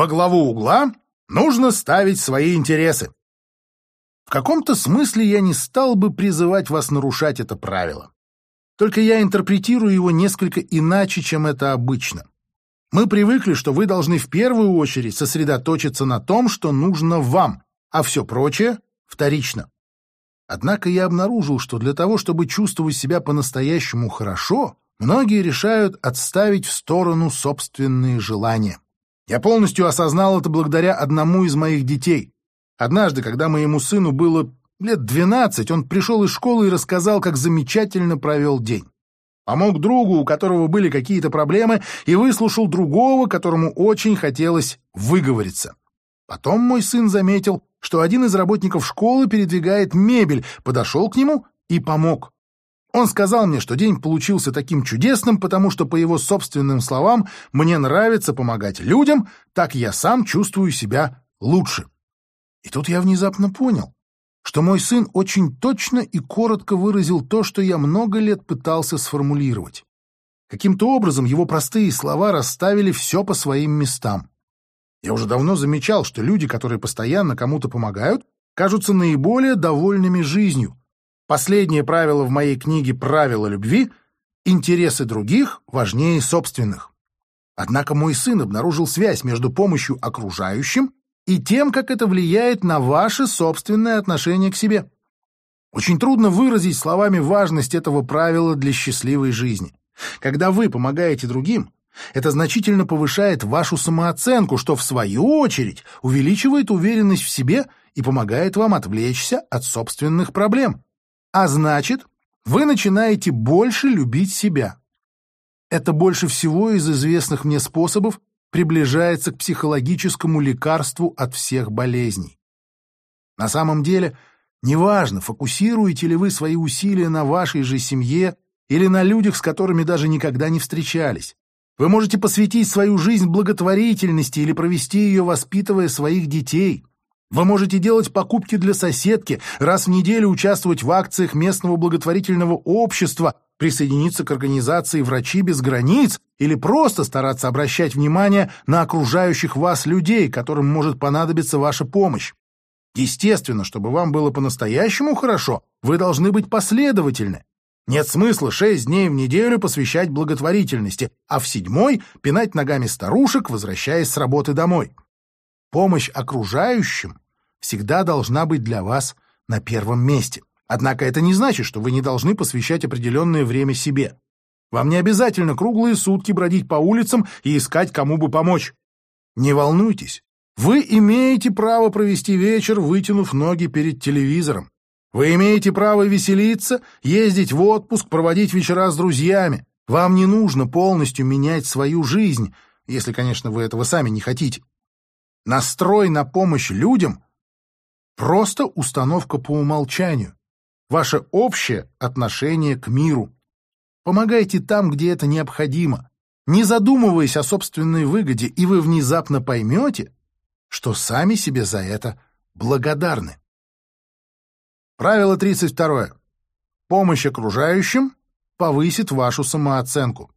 Во главу угла нужно ставить свои интересы. В каком-то смысле я не стал бы призывать вас нарушать это правило. Только я интерпретирую его несколько иначе, чем это обычно. Мы привыкли, что вы должны в первую очередь сосредоточиться на том, что нужно вам, а все прочее — вторично. Однако я обнаружил, что для того, чтобы чувствовать себя по-настоящему хорошо, многие решают отставить в сторону собственные желания. Я полностью осознал это благодаря одному из моих детей. Однажды, когда моему сыну было лет двенадцать, он пришел из школы и рассказал, как замечательно провел день. Помог другу, у которого были какие-то проблемы, и выслушал другого, которому очень хотелось выговориться. Потом мой сын заметил, что один из работников школы передвигает мебель, подошел к нему и помог. Он сказал мне, что день получился таким чудесным, потому что, по его собственным словам, мне нравится помогать людям, так я сам чувствую себя лучше. И тут я внезапно понял, что мой сын очень точно и коротко выразил то, что я много лет пытался сформулировать. Каким-то образом его простые слова расставили все по своим местам. Я уже давно замечал, что люди, которые постоянно кому-то помогают, кажутся наиболее довольными жизнью. Последнее правило в моей книге «Правила любви» — интересы других важнее собственных. Однако мой сын обнаружил связь между помощью окружающим и тем, как это влияет на ваше собственное отношение к себе. Очень трудно выразить словами важность этого правила для счастливой жизни. Когда вы помогаете другим, это значительно повышает вашу самооценку, что в свою очередь увеличивает уверенность в себе и помогает вам отвлечься от собственных проблем. А значит, вы начинаете больше любить себя. Это больше всего из известных мне способов приближается к психологическому лекарству от всех болезней. На самом деле, неважно, фокусируете ли вы свои усилия на вашей же семье или на людях, с которыми даже никогда не встречались. Вы можете посвятить свою жизнь благотворительности или провести ее, воспитывая своих детей. Вы можете делать покупки для соседки, раз в неделю участвовать в акциях местного благотворительного общества, присоединиться к организации «Врачи без границ» или просто стараться обращать внимание на окружающих вас людей, которым может понадобиться ваша помощь. Естественно, чтобы вам было по-настоящему хорошо, вы должны быть последовательны. Нет смысла шесть дней в неделю посвящать благотворительности, а в седьмой пинать ногами старушек, возвращаясь с работы домой. Помощь окружающим всегда должна быть для вас на первом месте. Однако это не значит, что вы не должны посвящать определенное время себе. Вам не обязательно круглые сутки бродить по улицам и искать, кому бы помочь. Не волнуйтесь. Вы имеете право провести вечер, вытянув ноги перед телевизором. Вы имеете право веселиться, ездить в отпуск, проводить вечера с друзьями. Вам не нужно полностью менять свою жизнь, если, конечно, вы этого сами не хотите. Настрой на помощь людям — просто установка по умолчанию ваше общее отношение к миру. Помогайте там, где это необходимо, не задумываясь о собственной выгоде, и вы внезапно поймете, что сами себе за это благодарны. Правило 32. Помощь окружающим повысит вашу самооценку.